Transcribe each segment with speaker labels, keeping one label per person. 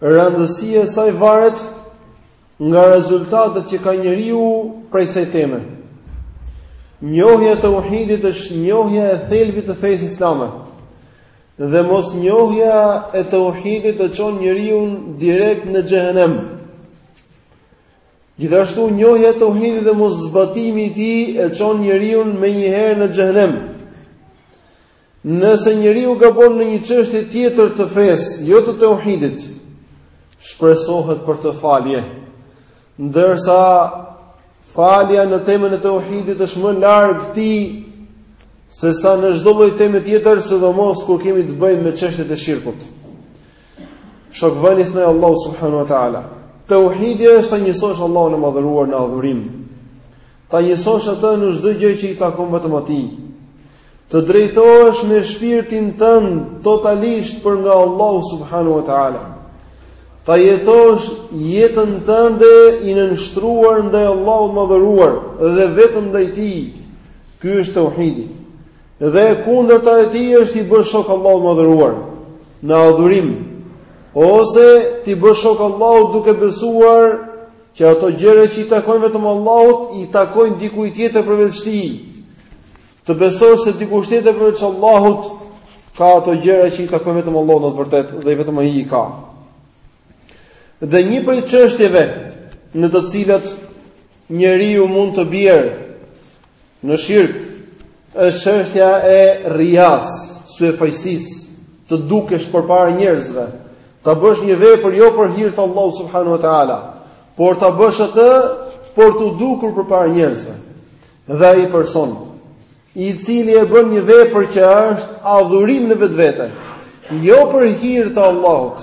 Speaker 1: Rëndësia e saj varet nga rezultatet që ka njeriu prej kësaj teme. Njohja e tauhidit është njohja e thelbit të fesë islame. Dhe mosnjohja e tauhidit e çon njeriun direkt në xhehenem. Gjithashtu njohja e tauhidit dhe moszbatimi i tij e çon njeriun menjëherë në xhehenem. Nëse njeriu gabon në një çështje tjetër të fesë, jo të tauhidit, shpresohet për të falje. Ndërsa falja në temën e tauhidit është më larg tij sesa në çdo lloj teme tjetër, sidomos kur kemi të bëjmë me çështjet e shirkut. Shokvënies ndaj Allahut subhanahu wa taala. Tauhidi është ta njësosh Allahun e madhëruar në adhurim. Ta njësosh atë në çdo gjë që i takon vetëm atij. Të drejtohesh me shpirtin tënd totalisht për nga Allahu subhanahu wa taala. Ta jetosh jetën tënde i nënshtruar ndaj Allahut të madhëruar dhe vetëm ndaj Tij. Ky është tauhidi. Dhe e kundërta e tij është t'i bësh shok Allahut të madhëruar në adhurim ose t'i bësh shok Allahut duke besuar që ato gjëra që i takojnë vetëm Allahut, i takojnë dikujt tjetër përveç tij. Të besosh se dikush tjetër përveç Allahut ka ato gjëra që i takojnë vetëm Allahut në të vërtetë dhe vetëm ai i ka. Dhe një prej çështjeve në të cilat njeriu mund të bjerë Në shirk është çështja e rijasë, syefaqësisë, të dukesh përpara njerëzve, ta bësh një vepër jo për hir të Allahut subhanahu wa taala, por ta bësh atë për t'u dukur përpara njerëzve. Dhe ai person i cili e bën një vepër që është adhurim në vetvete, jo për hir të Allahut,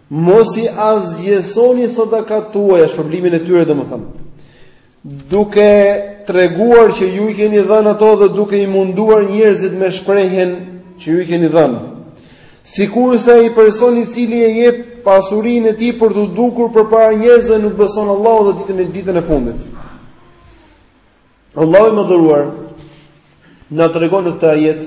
Speaker 1: Mos i asgjësoni sadakat tuaja, shpërblimin e tyre domethënë. Duke treguar që ju i keni dhënë ato dhe duke i munduar njerëzit me shprehjen që ju i keni dhënë. Sikurse ai person i cili e jep pasurinë e tij për t'u dukur përpara njerëzve nuk beson Allahun dhe ditën e ditën e fundit. Allahu i madhëruar na tregon në këtë ajet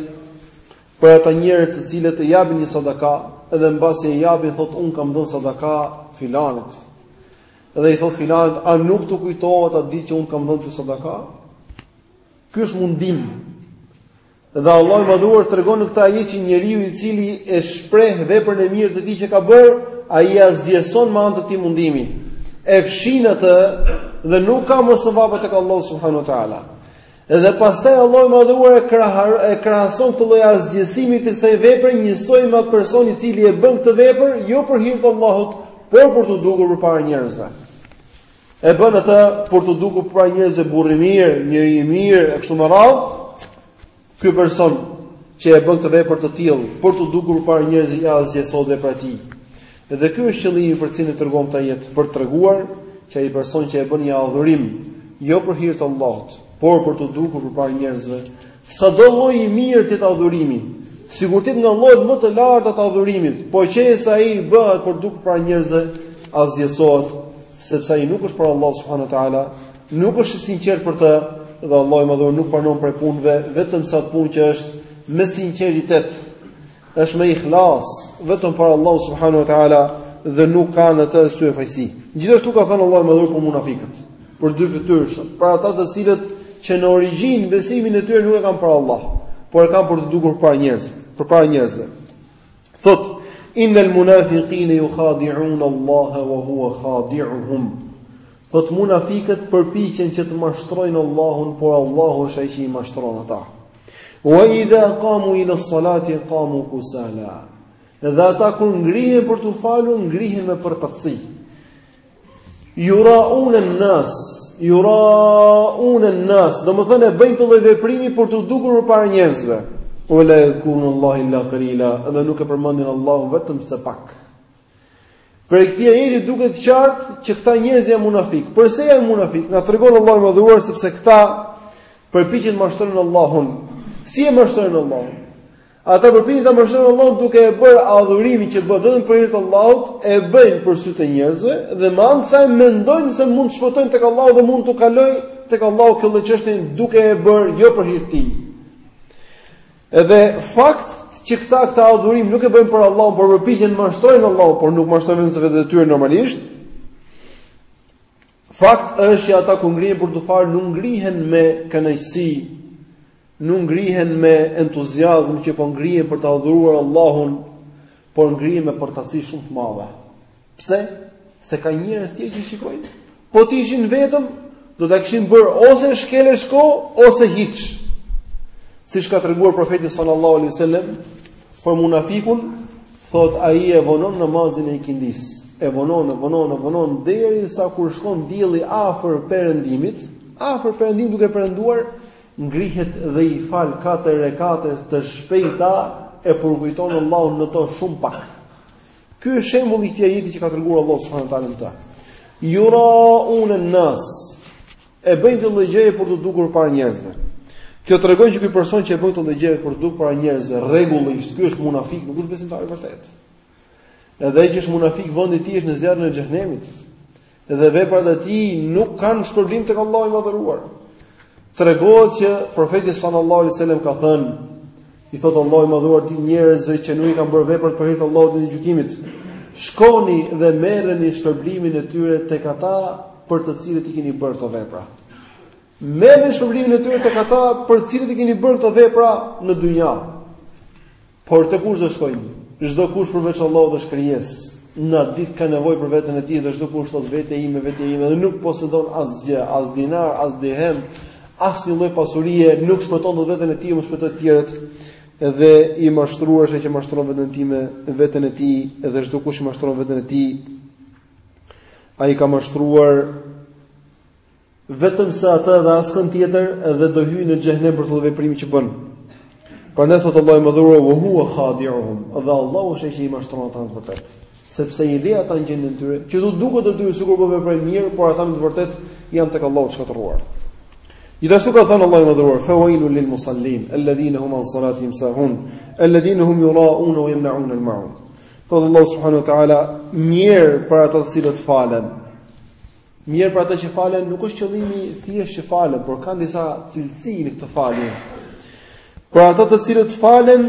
Speaker 1: Për ata njerëz të cilët e japin një sadaka, edhe mbasi e japin thotë un kam dhënë sadaka filanit. Edhe i thotë filanit, a nuk të kujtohet atë ditë që un kam dhënë ty sadaka? Ky është mundim. Dhe Allahu i madhëruar tregon në këtë ajet që njeriu i cili e shpreh veprën e mirë të tij që ka bërë, ai e asgjëson me anë të këtij mundimi. E fshin atë dhe nuk ka më sevape tek Allahu subhanahu wa taala. Dhe pastaj Allahu i Madhëruar e kraha e krahason këtë lloj asgjësimi të kësaj vepre njësoj me atë person i cili e bën këtë vepër jo për hir të Allahut, por për t'u dukur përpara njerëzve. E bën atë për t'u dukur përpara njerëzve burrë i mirë, njeri i mirë e kështu me radhë. Ky person që e bën këtë vepër të tillë për t'u dukur përpara njerëzve i asgjësohet vepra e tij. Dhe ky është qëllimi për të cilin e tregon këtë ajet, për të treguar që ai person që e bën një adhurim jo për hir të Allahut, por për t'u dukur përpara njerëzve, sado lloj i mirë të jetë adhurimi, sikur të jetë nga llojet më të larta të adhurimit, po qe se ai bëhet për t'u dukur para njerëzve, asgjësohet sepse ai nuk është për Allah subhanahu wa taala, nuk është i sinqertë për të dhe Allahu i Madhëruar nuk pranon prej punëve, vetëm se atë punë që është me sinqeritet Është me ihlas, vetëm për Allahu subhanahu wa taala dhe nuk ka në të syefaqësi. Gjithashtu ka thënë Allahu i Madhëruar për munafikët, për dyfytyrëshit, për ata të cilët që në origjinë besimin e tyre nuk e kanë për Allah, por e kanë për t'u dukur para njerëzve, përpara njerëzve. Thotë Innal munafiqina yukhadi'una Allaha wa huwa khadi'uhum. Thotë munafikët përpiqen që të mashtrojnë Allahun, por Allahu është ai që i mashtron ata. Wa idha qamu ila salati qamu kusala. Dhe ata kur ngrihen për t'u falur, ngrihen me përtacësi. Yura'un an-nas, yura'un an-nas, domethënë e bëjnë atë lloj veprimi për t'u dukur përpara njerëzve. Wa la yadhkurun Allaha illa qalila, dhe nuk e përmendin Allahun vetëm se pak. Prej këtij ajeti duket qartë që këta njerëz janë munafik. Përse janë munafik? Na tregon Allahu i Madhëruar sepse këta përpiqen të mashtrojnë Allahun. Si e mashtrojnë Allahun? Ata përpiqen ta mashtrojnë Allahun duke e bërë adhurimin që bëhet vetëm për hir të Allahut, e bëjnë për sytë e njerëzve dhe me anë të saj mendojnë se mund të shpëtojnë tek Allahu dhe mund t'u kalojë tek Allahu kjo lloj çështje duke e bërë jo për hir të tij. Edhe fakt që këta këtë adhurim nuk e bëjnë për Allahun, por përpiqen të mashtrojnë Allahun, por nuk mashtrojnë vetëm se veten e tyre normalisht. Fakt është që ata kur ngrihen për t'u falur nuk ngrihen me kënaqësi, nuk ngrihen me entuziazëm që po ngrihen për ta adhuruar Allahun, por ngrihen me përtacësi shumë të madhe. Pse? Se ka njerëz tjerë që i shikojnë. Po të ishin vetëm, do ta kishin bërë ose shkel e shko ose hiç. Siç ka treguar profeti sallallahu alaihi wasallam për munafikun, thotë ai e vonon namazin e ikindisë. E vonon, e vonon, e vonon derisa kur shkon dielli afër perëndimit, afër perëndimit duke perënduar, ngrihet dhe i fal katër rekate të shpejta e përkujton Allahun në to shumë pak. Ky është shembulli i këtij ajeti që ka treguar Allahu subhanahu wa taala. Yuraun an-nas. E bëjnë këtë lloj gjëje për t'u dukur para njerëzve. Kjo tregon që ky person që e bën këtë lloj gjëje për t'u dukur para njerëzve rregullisht, ky është munafik, nuk është besimtar i vërtetë. Edhe ai që është munafik vendi i tij është në zjarrin e xhehenemit. dhe veprat e tij nuk kanë shpërblim tek Allahu i Madhëruar. Tregohet që profeti sallallahu alaihi wasallam ka thënë, i thotë Allahu i Madhëruar atyre njerëzve që nuk i kanë bërë veprat për hir të Allahut ditën e gjykimit, shkoni dhe merreni shpërblimin e tyre tek ata për të cilët i keni bërë këto vepra. Merreni shpërblimin e tyre tek ata për të cilët i keni bërë këto vepra në dynja. Por te kush do shkojnë? Çdo kush përveç Allahut është krijesë. Atë ditë ka nevojë për veten e tij dhe çdo kush thotë vetja ime, vetja ime dhe nuk posedon asgjë, as dinar, as dirhem, asnjë lloj pasurie, nuk shpëton dot veten e tij, me shpëtu të tjerët. Dhe i mashtruar është ai që mashtron veten e tij me veten e tij dhe çdo kush që mashtron veten e tij ai ka mashtruar vetëm se atë dhe askënd tjetër dhe do hyjë në xhehenem për këtë veprim që bën. Prandaj thotë Allahu i Madhëruar wa huwa khadi'uhum. Dhe Allahu është ai që i mashtron ata në të vërtetë. Sepse i lë ata në gjendjen e tyre, që t'u duket atyre sikur po veprojnë mirë, por ata në të vërtetë janë tek Allahu të shkatërruar. Gjithashtu ka thënë Allahu i Madhëruar fa wailu lil musallin alladhina hum an salatihim sahun alladhina hum yura'un wa yamna'un al ma'un. Thotë Allahu subhanahu wa ta'ala, mjerë për ata të cilët falen, Mjerë për ata që falen, nuk është qëllimi thjesht që falen, por kanë disa cilësi në këtë falje. Për ata të cilët falen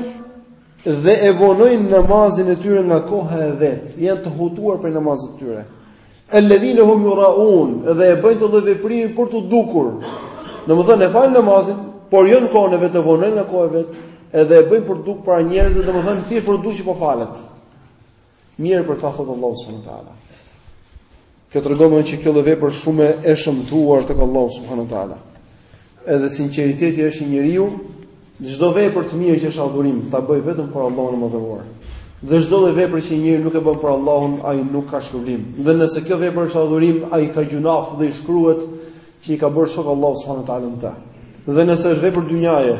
Speaker 1: dhe e vonojnë namazin e tyre nga koha e vet, janë të hutuar për namazin e tyre. Alladhina hum yuraun, dhe e bëjnë këtë veprim për t'u dukur. Domethënë e falin namazin, por jo në kohën e vet, e vonojnë nga koha e vet, edhe e bëjnë për t'u dukur para njerëzve, domethënë thjesht për t'u dukur që po falet. Mjerë për ta thotë Allahu subhanahu wa taala. Kjo tregon që kjo lloj vepre është shumë e shëmtuar tek Allahu subhanahu wa taala. Edhe sinqeriteti është që njeriu, çdo vepër të mirë që është adhurim, ta bëjë vetëm për Allahun e madhëruar. Dhe çdo lloj vepre që njeriu nuk e bën për Allahun, ai nuk ka shpërblim. Dhe nëse kjo vepër është adhurim, ai ka gjynah dhe i shkruhet që i ka bërë shok Allahut subhanahu wa taala. Dhe nëse është vepër dynjaje,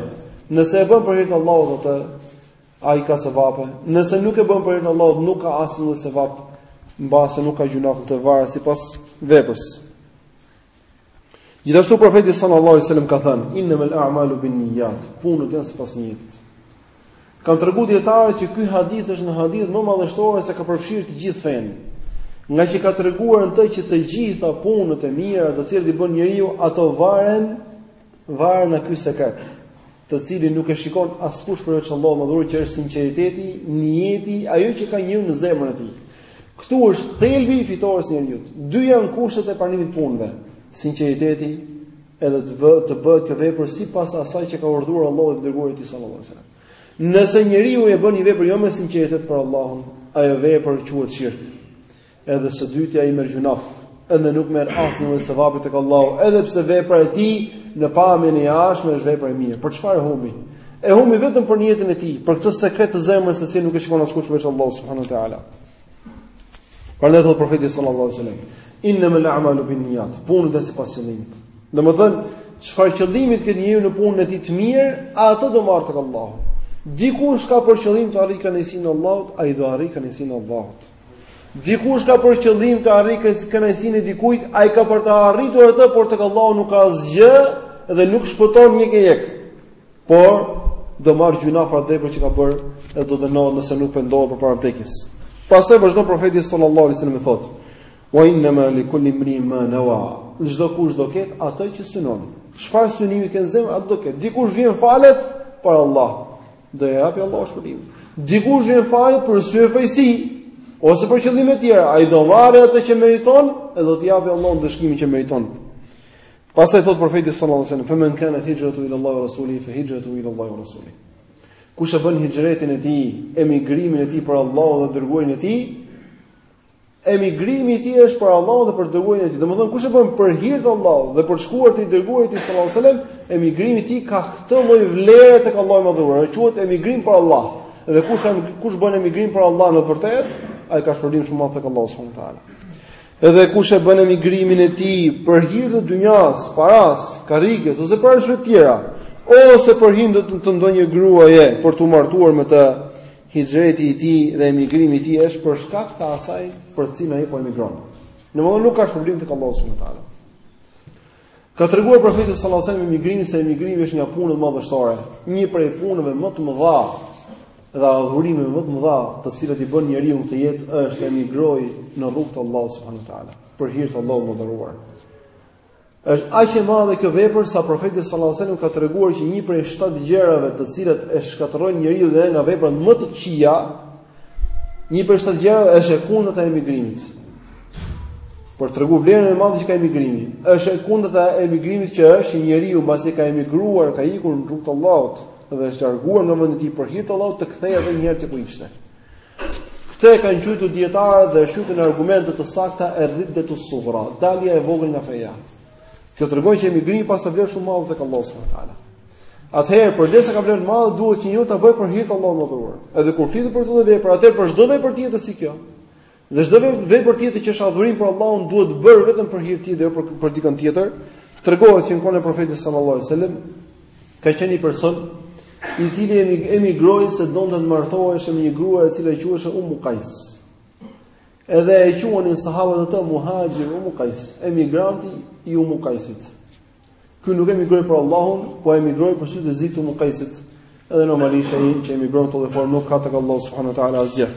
Speaker 1: nëse e bën për hir të Allahut atë, Ai ka sevape. Nëse nuk e bën për hir të Allahut, nuk ka asnjë lloj sevapi, mbase nuk ka gjynah, varet sipas veprës. Gjithashtu profeti sallallahu alajhi wasallam ka thënë: "Innamal a'malu binniyat", punët janë sipas nijetit. Kanë treguar dijetarët që ky hadith është nga hadithet më madhështore se ka përfshirë të gjithë fenë. Ngaqë ka treguar në të që të gjitha punët e mira të cilat i bën njeriu, ato varen Varet nga ky sekret, të cilin nuk e shikon askush përveç Allahut madhëruar që është sinqeriteti, niyeti, ajo që ka njeriu në zemrën e tij. Këtu është thelbi i fitores së njeriut. Dy janë kushtet e pranimit të punëve, sinqeriteti edhe të vë, të bëhet kjo vepër sipas asaj që ka urdhëruar Allahu dhe i dërguari i tij sallallahu alajhi wasallam. Nëse njeriu e bën një vepër jo me sinqeritet për Allahun, ajo vepër quhet shirk. Edhe së dyti ai merr gjunah, edhe nuk merr asnjë lloj sevapi tek Allahu, edhe pse vepra e tij në pamjen e jashtme është vepër e mirë. Për çfarë humbi? E humbi vetëm për niyetin e tij, për këtë sekret të zemrës të cilin nuk e shikon askush veç Allahu subhanahu wa taala. Prandaj thot profeti sallallahu alaihi wasallam, "Inna mal a'malu bin niyyat." Punët janë sipas qëllimit. Domethënë, çfarë qëllimi të ketë njeriu në punën e tij të mirë, atë do marrë tek Allahu. Dikush ka për qëllim të arrijë kënaqësinë e Allahut, ai do arrijë kënaqësinë e Allahut. Dikush ka për qëllim të arrijë kënaqësinë e dikujt, ai ka për ta arritur atë, por tek Allahu nuk ka asgjë dhe nuk shpëton në qejek. Por do marr gjunah për atë që ka bërë dhe do dënohet nëse nuk pendohet përpara vdekjes. Pastaj vazhdon profeti sallallahu alaihi wasallam thotë: "Wa inna ma li kulli imrin ma nawa." Çdo kush do ket atë që synon. Çfarë synimi ke në zemër, atë do ket. Dikush vjen falet për Allah. Do ia japi Allahu shpërblimin. Dikush vjen falet për syefaqësi ose për qëllime të tjera, ai do marrë atë që meriton e do t'i japë Allahu ndëshkimin që meriton. Pastaj thot profeti sallallahu alajhi wasallam, "Faman kanat hijratuhu ila Allahi wa rasulihi fa hijratuhu ila Allahi wa rasulihi." Kush e bën hixhretin e tij, emigrimin e tij për Allahun dhe të dërguarin e tij, Emigrimi i tij është për Allahun dhe për të dërguarin e tij. Domethënë kush e bën për hir të Allahut dhe për shkuar te i dërguari i tij sallallahu alajhi wasallam, emigrimi i tij ka këtë lloj vlere tek Allahu i madhëruar, që quhet emigrim për Allah. Dhe kush ka kush bën emigrim për Allah në të vërtetë, ai ka shpërblim shumë të madh tek Allahu subhanahu wa taala. Edhe kush e bën emigrimin e tij për hir të dynjas, paras, karrikës ose për arsye të tjera, ose për hir të ndonjë gruaje për t'u martuar me të, Hixhreti i tij dhe emigrimi i tij është për shkak të asaj për të cilën ai po emigron. Domthonë nuk ka shpërblim tek Allahu subhanahu wa taala. Ka treguar profeti sallallahu alajhi wasallam emigrimin se emigrimi është nga punët madhështore, një prej punëve më të mëdha dhe adhurimeve më të mëdha të cilat i bën njeriu në këtë jetë është të emigrojë në rrugt të Allahut subhanahu wa taala, për hir të Allahut madhëruar. Është aq e madhe kjo vepër sa profeti sallallahu alajhi wasallam ka treguar që një prej shtatë gjërave të cilat e shkatërrojnë njeriun dhe nga veprat më të këqija, një prej shtatë gjërave është e kundërta e emigrimit. Për tregu vlerën e madhe që ka emigrimi, është e kundërta e emigrimit që është që njeriu mbasi ka emigruar, ka ikur në rrugt të Allahut dhe është larguar nga vendi i tij për hir të Allahut të kthehet edhe një herë te ku ishte. Këtë e kanë quajtur dijetarët dhe argumentet të sakta erriddetu sugra, dalja e vogël nga feja. Kjo tregon që emigrimi paska vlerë shumë madhe tek Allahu subhanahu wa taala. Atëherë, përderisa ka vlerë madhe, duhet që njeriu ta bëjë për hir të Allahut madhëruar. Edhe kur flitet për këtë vepër, atëherë për çdo vepër tjetër si kjo. Dhe çdo vepër tjetër që është adhurim për Allahun duhet të bëhet vetëm për hir të tij dhe jo për dikën tjetër. Tregohet që në kohën e profetit sallallahu alajhi wasallam ka qenë një person i cili emigroi se donte të martohej me një grua e cila quhej Ummu Qais. Edhe e quanin sahabët atë Muhajir Ummu Qais, emigranti i Ummu Qaisit. Ky nuk emigroi për Allahun, po emigroi për sytë e zinj të Ummu Qaisit. Edhe normalisht ai që emigron në këtë formë nuk ka tek Allahu subhanahu wa taala asgjë.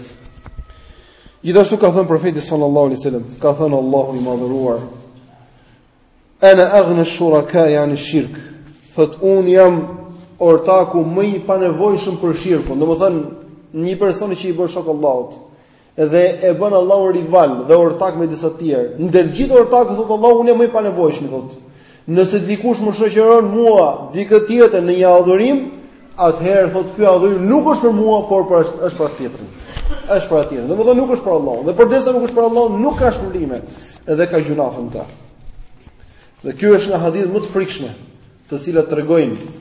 Speaker 1: Gjithashtu ka thënë profeti sallallahu alaihi wasallam, ka thënë Allahu i madhëruar, Ana aghna shuraka ani shirk. Thotë unë jam ortaku më i panevojshëm për shirkun. Domethënë, një person që i bën shok Allahut, dhe e bën Allahun rival dhe ortak me disa të tjerë. Ndër gjithë ortakët thotë Allahu unë jam më i panevojshmi thotë. Nëse dikush më shoqëron mua dikë tjetër në një adhurim, atëherë thotë ky adhurim nuk është për mua, por për është, është për tjetrin. Është për tjetrin. Domethënë nuk është për Allahun. Dhe përderisa nuk është për Allahun, nuk ka shpërblime. Edhe ka gjynahe fënda. Dhe kjo është nga hadithet më të frikshme, të cilat tregojnë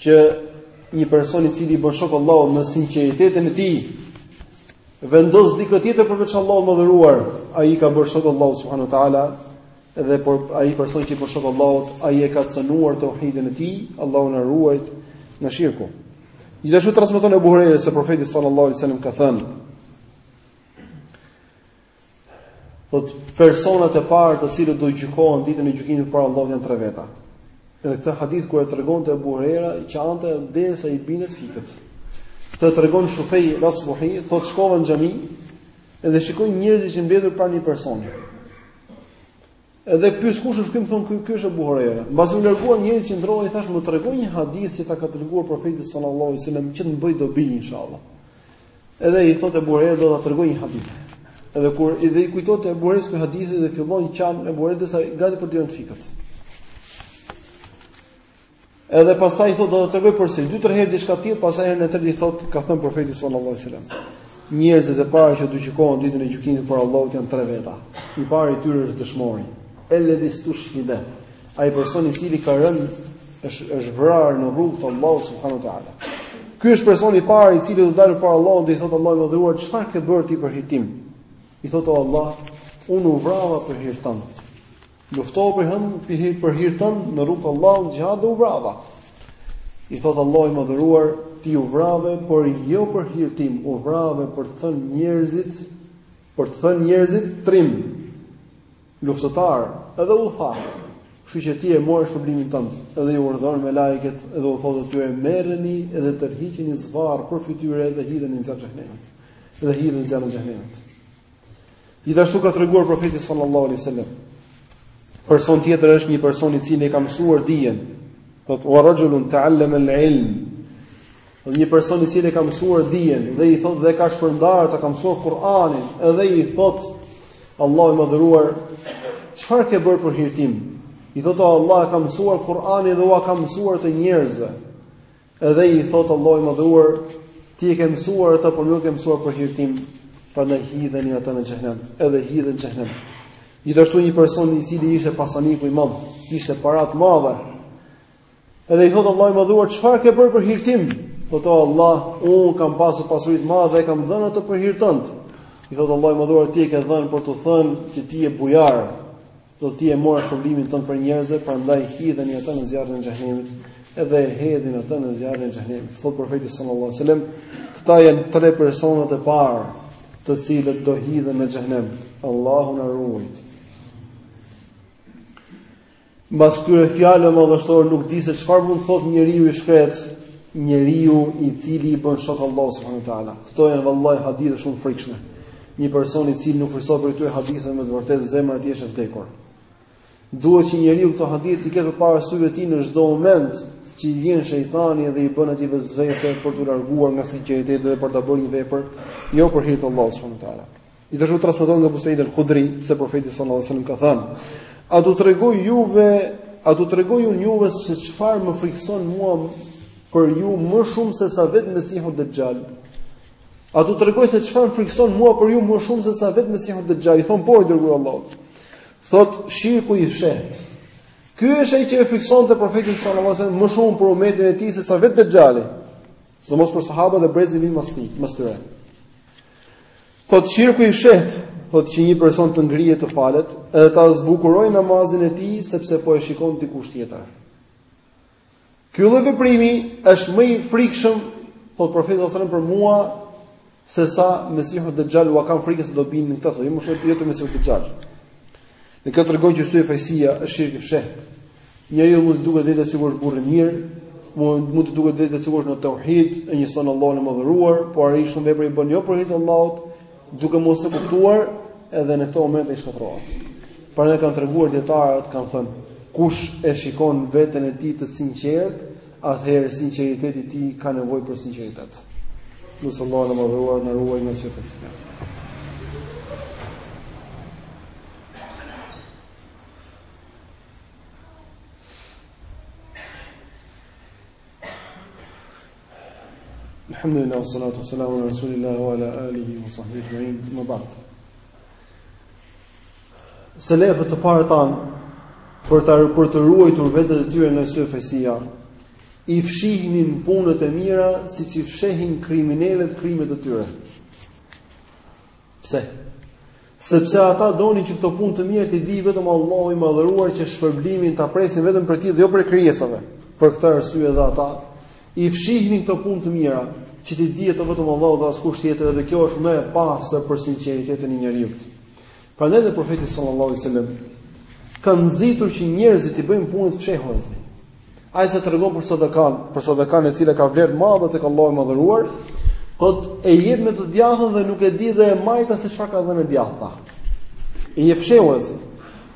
Speaker 1: që një person i cili i bën shok Allahut në sinqeritetin e tij vendos dikë tjetër përveç Allahut madhëruar, ai i ka bërë shok Allahut subhanahu wa taala dhe ai person që i bën shok Allahut, ai e ka cënuar tauhidin e tij, Allahu na ruajt nga shirku. Gjithashtu transmeton Abu Huraira se profeti sallallahu alaihi wasallam ka thënë: Thotë personat e parë të cilët do gjykohen ditën e gjykimit para Allahut janë tre veta. Edhe këtë hadith kur e tregonte Abu Huraira, qante derisa i binte të fikët. Të tregon Shufej Asbuhi, thotë shkova në xhami dhe shikoj njerëzit që mbledhur pranë një personi. Edhe pyes kush është ky, më thon ky, ky është Abu Huraira. Mbasi u larguan njerëzit qëndroj e i thash më trego një hadith që ta ka treguar profeti sallallahu alaihi wasallam që të më bëjë dobi inshallah. Edhe i thotë Abu Huraira do ta tregoj një hadith. Edhe kur i dhe i kujtohet Abu Hurairës ky hadithi dhe fillon qan Abu Huraira derisa gati për t'i rënë të fikët. Edhe pastaj thotë do të tregoj përsëri dy tre herë diçka tjetër, pastaj herën e tretë i thotë ka thënë profeti sallallahu alajhi wasallam. Njerëzit e parë që do gjykohen ditën e gjykimit para Allahut janë tre veta. I pari i tyre është dëshmori. Elladhi stushhida. Ai person i cili ka rënë është është vrarë në rrugë të Allahut subhanuhu teala. Ky është personi i parë i cili do të dalë para Allahut dhe i thotë Allahu madhëruar çfarë ke bërë ti për hir tim? I thotë Allah, unë u vrava për hir tënd. Luftova për, për hir për hir tën në rrugë të Allahut, xhihad dhe u vrava. I thot Allahu i madhëruar, ti u vrave, por jo për hir tim, u vrave për të thënë njerëzit, për të thënë njerëzit trim. Luftëtar, edhe u tha. Kështu që ti e more shpërblimin tënd, edhe i urdhëron melaiket, edhe u thotë atyre merreni edhe tërhiqeni zvarr për fytyre dhe hidheni në zjarrin e xhehnemit. Dhe hidhet në zjarrin e xhehnemit. Gjithashtu ka treguar profeti sallallahu alaihi wasallam. Person tjetër është një person i cili e ka mësuar dijen. Thot wa rajulun ta'allama al-ilm. Dhe një person i cili e ka mësuar dijen dhe i thot dhe ka shpërndarë atë, ka mësuar Kur'anin, edhe i thot Allahu i madhëruar, çfarë ke bërë për hir tim? I thot o Allah e kam mësuar Kur'anin dhe ua kam mësuar atë njerëzve. Edhe i thotë Allahu i Madhëruar, ti e ke mësuar atë, por nuk e ke mësuar për hir tim, prandaj hidheni atë në xhehnem, edhe hidhet në xhehnem. Gjithashtu një person i cili ishte pasanik i madh, kishte para të mëdha. Edhe i thotë Allahu i Madhëruar, çfarë ke bërë për hir tim? Thotë o Allah, un kam pasur pasuri të madhe, e kam dhënë atë për hir tënd. I thotë Allahu i Madhëruar, ti e ke dhënë për të thënë që ti je bujar. Dhe ti e more shpërblimin tënd prej njerëzve, prandaj hidheni atë në zjarrin e xhehnemit, edhe e hedhin atë në zjarrin e xhehnemit. Thotë profeti sallallahu alajhi wasallam, këta janë tre personat e parë të cilët do hidhen në xhehnem. Allahu na ruajt. Mbas këtyre fjalëve madhështore nuk di se çfarë mund të thotë njeriu i shkret, njeriu i cili i bën shok Allahut subhanahu wa teala. Këto janë vallahi hadithe shumë të frikshme. Një person i cili nuk frikësohet prej këtyre haditheve me të vërtetë zemra e tij është e vdekur. Duhet që njeriu këto hadithe t'i ketë para syve të tij në çdo moment që i vjen shejtani dhe i bën atij vesvese për t'u larguar nga sinqeriteti dhe për ta bërë një vepër jo për hir të Allahut subhanahu wa teala. Gjithashtu transmetohet nga Abu Said al-Khudri se profeti sallallahu alajhi wasallam ka thënë: "A t'ju tregoj juve, a t'ju tregoj unë juve se çfarë më frikson mua për ju më shumë se sa vetë Mesihu Dejjal?" A t'ju tregoj se çfarë më frikson mua për ju më shumë se sa vetë Mesihu Dejjal? I thon po o i dërguar i Allahut. Thot shirku i fshehtë. Ky është ai që e friksonte profetin sallallahu alajhi wasallam më shumë për umetin e tij se sa vetë Dejjali. Sidomos për sahabët dhe brezat që vijnë mas tyre. Thot shirku i fshehtë, thot që një person të ngrihet të falet, edhe ta zbukurojë namazin e tij sepse po e shikon dikush tjetër. Ky lloj veprimi është më i frikshëm, thotë profeti sallallahu alajhi wasallam për mua, se sa Mesihu Dejjal ua kam frikën se do bini në këtë, thotë, ju më shumë se vetë Mesihu Dejjal. Dhe kjo tregon që syfaqësia është shirk i fshehtë. Njeriu mund të duket vetja sikur është burrë i mirë, mund mund të duket vetja sikur është në tauhid, e njëson Allahun e madhëruar, por ai shumë vepra i bën jo për hir të Allahut, Duke mos e kuptuar edhe në këto momente ai shkatërrohet. Prandaj kanë treguar dijetarët kanë thënë, kush e shikon veten e tij të sinqertë, atëherë sinqeriteti i tij ka nevojë për sinqeritet. Lusim Allahun e madhëruar të na ruajë nga syfaqësia. Alhamdulillah, salatu, salamu, ala rasulillah, wa ala alihi, wa sahbihi, wa inë, ma bad. Selefët, të parët tanë, për të, për të ruajtur veten e tyre nga syfaqësia, i fshihnin punët e mira, siç i fshehin kriminelet krimet e tyre. Pse? Sepse ata donin që këto punë të mira t'i dijë vetëm Allahu i madhëruar që shpërblimin ta presin vetëm prej tij dhe jo prej krijesave. Për këtë arsye dhe ata i fshihnin këto punë të mira që t'i dinte vetëm Allahu dhe askush tjetër dhe kjo është më e pastër për sinqeritetin e njeriut. Prandaj dhe profeti sallallahu alajhi wasallam ka nxitur që njerëzit t'i bëjnë punët fshehurazi. Ai a.s. tregon për sadakan, për sadakan e cila ka vlerë të madhe tek Allahu i Madhëruar, thotë e jep me të djathtën dhe nuk e di dora e majta se çfarë ka dhënë e djathta. E jep fshehurazi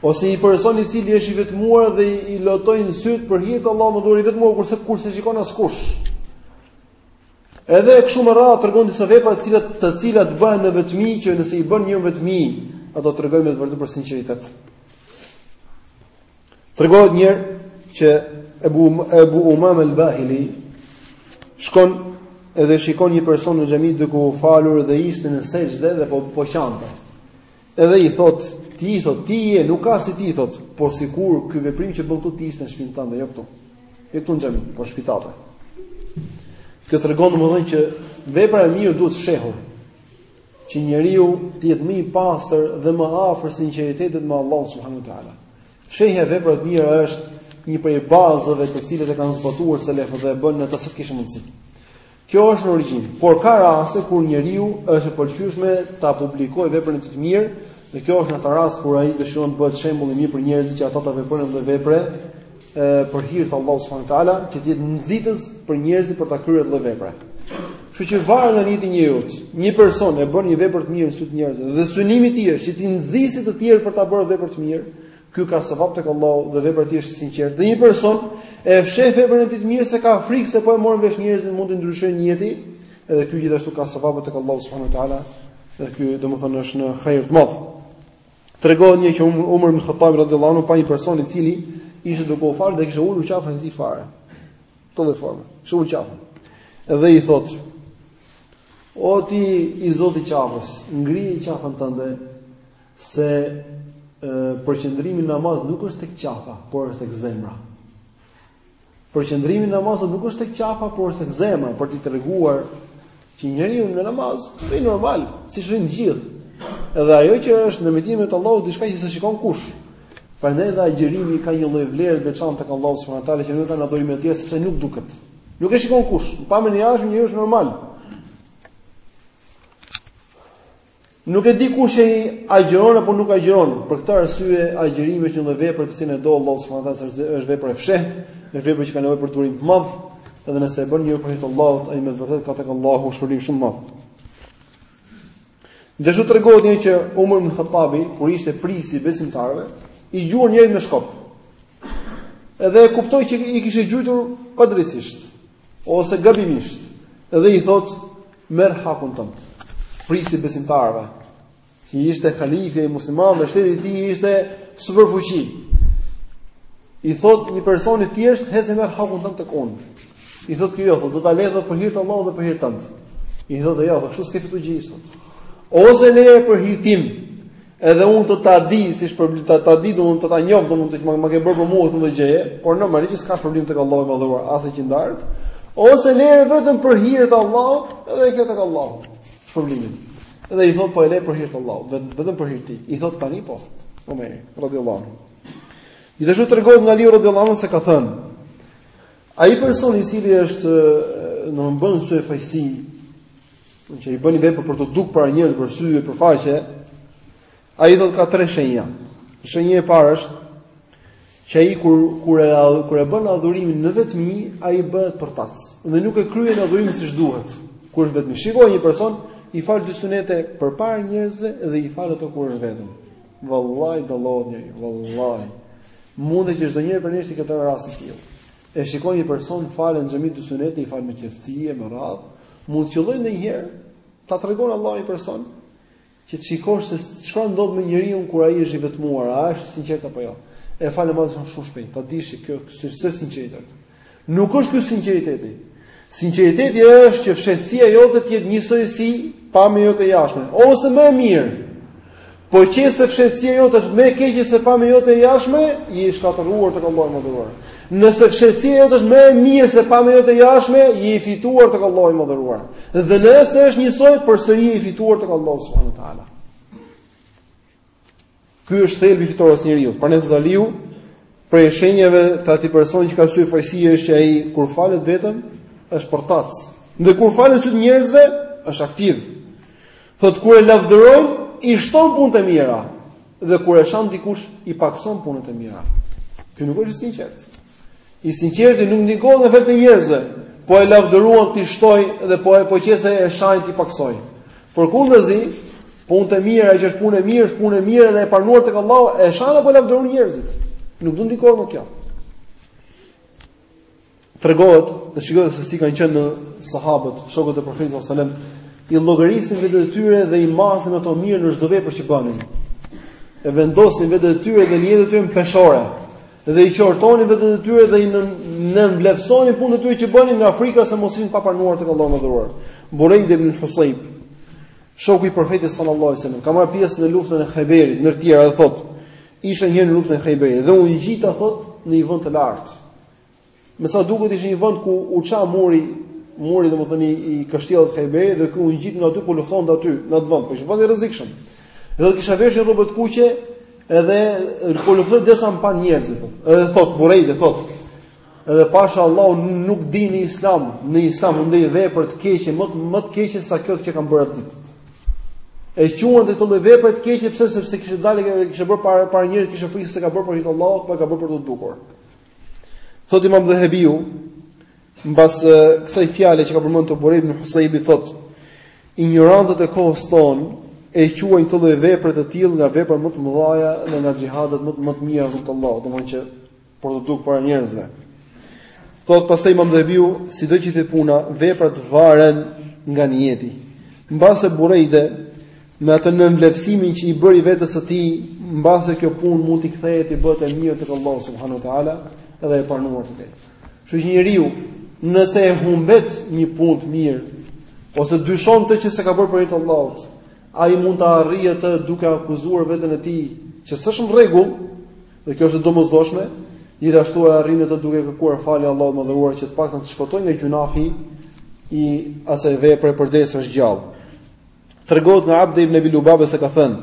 Speaker 1: ose një person i cili është i vetmuar dhe i lotojnë sytë për hir të Allahut madhëruar, vetëm kur s'e, kur s'e shikon askush. Edhe kështu me radhë tregon disa vepra të cilat të cilat bëhen në vetmi që nëse i bën në vetmi, ato tregojnë me të vërtetë për sinqeritet. Tregohet një herë që Ebu Ebu Umame al-Bahili shkon edhe shikon një person në xhami duke u falur dhe ishte në sexhde dhe po po qante. Edhe i thotë ti, i thotë ti je nuk ka si ti i thotë, po sikur ky veprim që bën këtu ti ishte në shpinë tënde, jo këtu. Jo këtu në xhami, po në shpi tate. Kjo tregon domethënë që vepra e mirë duhet fshehur. që njeriu të jetë më i pastër dhe më afër sinqeritetit me Allahun subhanuhu teala. Fshehja e veprave të mira është një prej bazave të cilat e kanë zbatuar selefët dhe e bënin ata sa të kishin mundësi. Kjo është në origjinë, por ka raste kur njeriu është e pëlqyeshme ta publikojë veprën e tij të mirë, dhe kjo është në atë rast kur ai dëshiron të bëhet shembull i mirë për njerëzit që ata ta veprojnë dhe vepre për hir të Allahut subhanahu wa taala, që të jetë nxitës për njerëzit për ta kryer këtë vepër. Kështu që varet nga nijeti i njeriut. Një person e bën një vepër të mirë në sy të njerëzve dhe synimi i tij është që të nxisë të tjerët për ta bërë veprën të mirë, ky ka sevap tek Allahu dhe vepra e tij është e sinqertë. Dhe një person e fsheh veprën e tij të mirë se ka frikë se po e morën vesh njerëzit mund të ndryshojë nijetin, edhe ky gjithashtu ka sevap tek Allahu subhanahu wa taala, dhe ky domethënë është në hajr të madh. Tregohet një që Umar ibn Khattab radhiyallahu anhu pa një person i cili ishte duke u falë dhe kishte ulur qafën e tij fare. Të lloj forme. Kishte ulur qafën. Dhe i thot: O ti i Zoti i qafës, ngrije qafën tënde se përqendrimi në namaz nuk është tek qafa, por është tek zemra. Përqendrimi në namaz nuk është tek qafa, por është tek zemra, për t'i treguar që njeriu në namaz është normal, siç rrinë të gjithë. Edhe ajo që është në medimin e Allahut diçka që s'e shikon kush. Prandaj dhe agjërimi ka një lloj vlerë të veçantë tek Allahu subhanahu wa taala që nuk e kanë adhurimet e tjera sepse nuk duket. Nuk e shikon kush. Në pamjen e jashtme njeriu është normal. Nuk e di kush a agjëron apo nuk agjëron. Për këtë arsye agjërimi është një lloj vepre të cilën e do Allahu subhanahu wa taala, sepse është vepër e fshehtë, është vepër që ka nevojë për durim të madh, edhe nëse e bën njeriu për hir të Allahut, ai me vërtet ka tek Allahu shpërblim shumë të madh. Gjithashtu tregohet një që Umar ibn Khattabi, kur ishte prisi besimtarëve, i gjuan njërit me shkop. Edhe e kuptoi që i kishte gjujtur padrejtisht. ose gabimisht dhe i thot merr hakun tënd. Prisi besimtarëve që ishte halife i muslimanëve, shteti i tij ishte superfuqi. I thot një personi të thjesht, hec e merr hakun tënd tek unë. I thot jo, thot, do ta lejë dhe për hir të Allahut dhe për hir tënd. I thot jo, thot, kështu s'ke fitu gjë, thot. Ose leje për hir tim, Edhe unë të ta di, si shpërblim ta ta di, domun të ta njoh, domun të më ke bërë për mua këtë gjëje, por normalisht s'ka shpërblim tek Allahu i madhuar, azze ue xhel, ose lere vetëm për hir të Allahut, edhe e ke tek Allahu shpërblimin. Edhe i thot po e le për hir të Allahut, vetëm vetëm për hir të tij. I thot tani po. Omeri, radhiyallahu anhu. Gjithashtu tregohet nga Aliu radhiyallahu anhu se ka thënë Ai person i cili është në bën syefaqësi, që e bën një vepër për t'u duk para njerëzve për sy e për faqe, ai thotë ka tre shenja. Shenja e parë është që ai kur kur e kur e bën adhurimin në vetmi, ai bëhet përtac dhe nuk e kryen adhurimin siç duhet. Kur është vetmi, shiko një person i fal dy sunete përpara njerëzve dhe i fal ato kur është vetëm. Vallai dallohet njeriu, vallai. Mundet që çdo njeri prej nesh të ketë një rast të tillë. E shikon një person fal në xhami dy sunete i fal me qetësi e me radhë, mund të qellojë ndonjëherë ta tregon Allahu një person që të shikosh se çfarë ndodh me njeriun kur ai është i vetmuar, a është sinqert apo jo. E falë namazin shumë shpejt, ta dish që kjo s'është sinqeritet. Nuk është ky sinqeriteti. Sinqeriteti është që fshehtësia jote të jetë njësoj si pamja jote e jashtme, ose më e mirë. Po që se fshehtësia jote është më e keqe se pamja jote e jashtme, je i shkatërruar tek Allahu i madhëruar. Nëse fshehtësia jote është më e mirë se pamja jote e jashtme, je i fituar tek Allahu i madhëruar. Dhe nëse është njësoj, përsëri je i fituar tek Allahu subhanahu wa taala. Ky është thelbi i fitores së njeriut. Prandaj thotë Aliu prej shenjave të atij personi që ka syefaqësi është që ai kur falet vetëm është përtac. Dhe kur falet në sytë e njerëzve është aktiv. Thotë kur e lavdërojnë i shton punët e mira dhe kur e shan dikush i pakëson punët e mira. Ky nuk është i sinqertë. I sinqerti nuk ndikohet nga fjalët e njerëzve, po e lavdëruan t'i shtojë dhe po e po qe se e shajnë t'i pakësojë. Përkundrazi, puna e mirë që është punë e mirë, punë e mirë dhe e pranuar tek Allahu, e shajnë apo lavdëron njerëzit. Nuk do ndikohet nga kjo. Tregohet, të shikojmë se si kanë qenë sahabët, shokët e profetit sallallahu alajhi wasallam, i llogarisnin vetet e tyre dhe i masnin ato mirë në çdo vepër që bënin. E vendosnin veten e tyre dhe nijetin e tyre në peshore. dhe i qortonin vetet e tyre dhe i nënvleftësonin punët e tyre që bënin nga frika se mos ishin të papranuara tek Allahu i madhëruar. Burejde ibn Husayb, shoku i profetit sallallahu alaihi wasallam, ka marrë pjesë në luftën e Khayberit, ndër të tjera dhe thotë, isha një herë në luftën e Khayberit dhe u ngjita thotë në një vend të lartë. Me sa duket ishte një vend ku u ça muri, muri domethënë i, i kështjellës Khayberit dhe ku u ngjit nga aty po luftonte aty, në atë vend, por ishte vend i rrezikshëm. Dhe kisha veshë rroba të kuqe, edhe po luftoja derisa më panë njerëz. Edhe thotë Burejde thotë. Edhe pasha Allahun nuk di në Islam, në Islam ndonjë vepër të keqe, më më të keqe sa kjo që kam bërë atë ditë. E quante atë lloj vepër të keqe pse sepse kishte dalë kishte bërë para para njerëz kishte frikë se s'e ka bërë për hir të Allahut, po e ka bërë për të dukur. Thotë Imam Dhehebiu, mbas kësaj fjale që ka përmendur Burejde ibn Husejbi thotë, injorantët e kohës tonë e quajnë këtë lloj vepre të tillë nga veprat më të mëdha dhe nga xhihadet më më të mira rrugë të Allahut, domethënë që për t'u dukë para njerëzve. Thotë pastaj Imam Dhehebiu, sido që të jetë puna, veprat varen nga nijeti. Mbase Burejde me atë nënvleftësimin që i bëri vetes së tij, mbase kjo punë mund t'i kthehet t'i bëhet e mirë tek Allahu subhanahu wa taala dhe e pranuar te ai. Kështu që njeriu, nëse e humbet një punë të mirë ose dyshon në të që s'e ka bërë për hir të Allahut, ai mund ta arrijë atë duke akuzuar veten e tij që s'është në rregull, dhe kjo është e domosdoshme, gjithashtu e arrin atë duke kërkuar falje Allahut të madhëruar që të paktën të shpëtojë nga gjynahu i asaj vepre përderisa është gjallë. Tregohet nga Abde ibn Ebi Lubabe se ka thënë: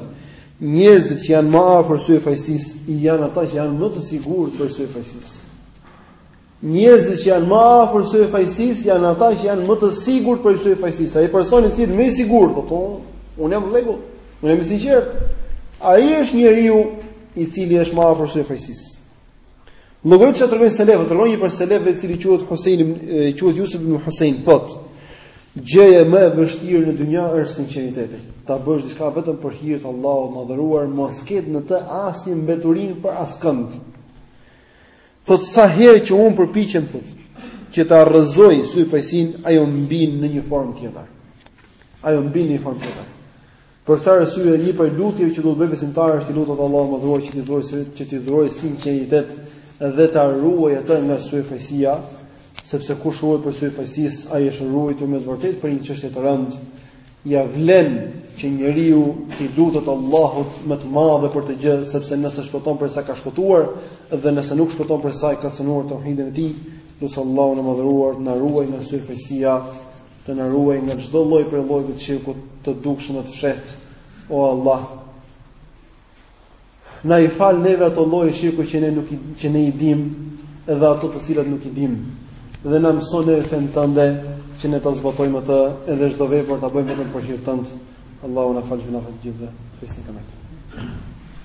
Speaker 1: Njerëzit që janë më afër syefaqësisë janë ata që janë më të sigurt prej syefaqësisë. Njerëzit që janë më afër syefaqësisë janë ata që janë më të sigurt prej syefaqësisë. Ai personi i cili më i sigurt, që thotë, unë jam në rregull, unë jam i sinqert. Ai është njeriu i cili është më afër syefaqësisë. Llogarit ça tregojnë selefët, tregon një prej selefëve i cili quhet Husein, i quhet Jusuf ibn Husein, thotë: Gjëja më e vështirë në dynja është sinqeriteti. Ta bësh diçka vetëm për hir të Allahut të madhëruar, mos ketë në të asnjë mbeturinë për askënd. Thotë sa herë që unë përpiqem thotë, që ta rrëzoj syefaqësinë, ajo mbin në një formë tjetër. Ajo mbin në një formë tjetër. Për këtë arsye një prej lutjeve që duhet të bëjë besimtari është t'i lutet Allahut të madhëruar që t'i dhurojë si që t'i dhurojë sinqeritet dhe ta ruajë atë nga syefaqësia, sepse kush ruhet prej syefaqësisë, ai është ruajtur me të vërtetë prej një çështje të rëndë. Ia vlen që njeriu t'i lutet Allahut me të madhe për këtë gjë, sepse nëse shpëton prej saj ka shpëtuar dhe nëse nuk shpëton prej saj ka cenuar teuhidin e tij, lus Allahun e madhëruar të na ruajë nga syefaqësia Të na ruajë nga çdo lloj prej llojeve të shirkut të dukshëm e të fshehtë, o Allah. Na i fal neve ato lloje shirku që ne nuk i që ne i dim dhe ato të cilat nuk i dim. Dhe na mëso neve fenë tënde që ne ta zbatojmë atë edhe çdo vepër ta bëjmë vetëm për hir tënd. Allahu na falë gjynahet të gjithëve. Fesin kamë.